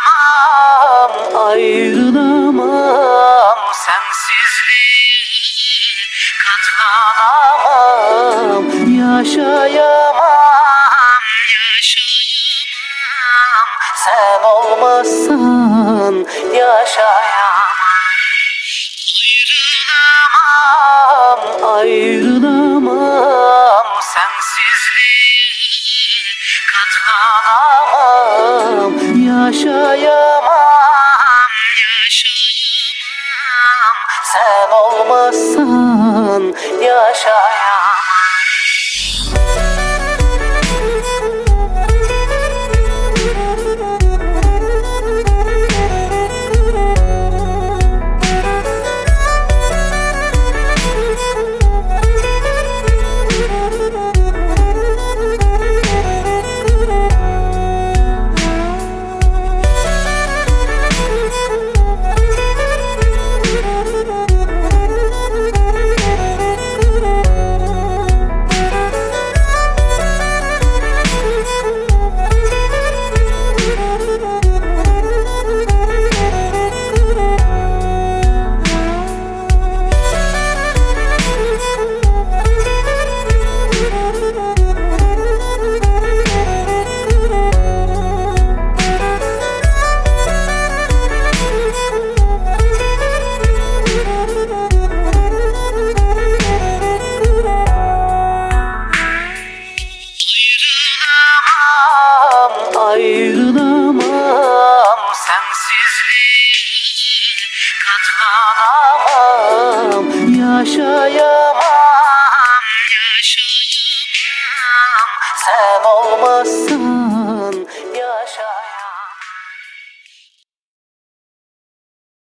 Ayrılamam, ayrılamam. Sensizliği katlanamam. Yaşayamam, yaşayamam. Sen olmazsan yaşayamam. Ayrılamam, ayrılamam. Sensizliği katlanamam. Yaşayamam, yaşayamam. Sen olmazsan yaşayamam katlanamam. Yaşayamam, yaşayamam. Sen olmazsan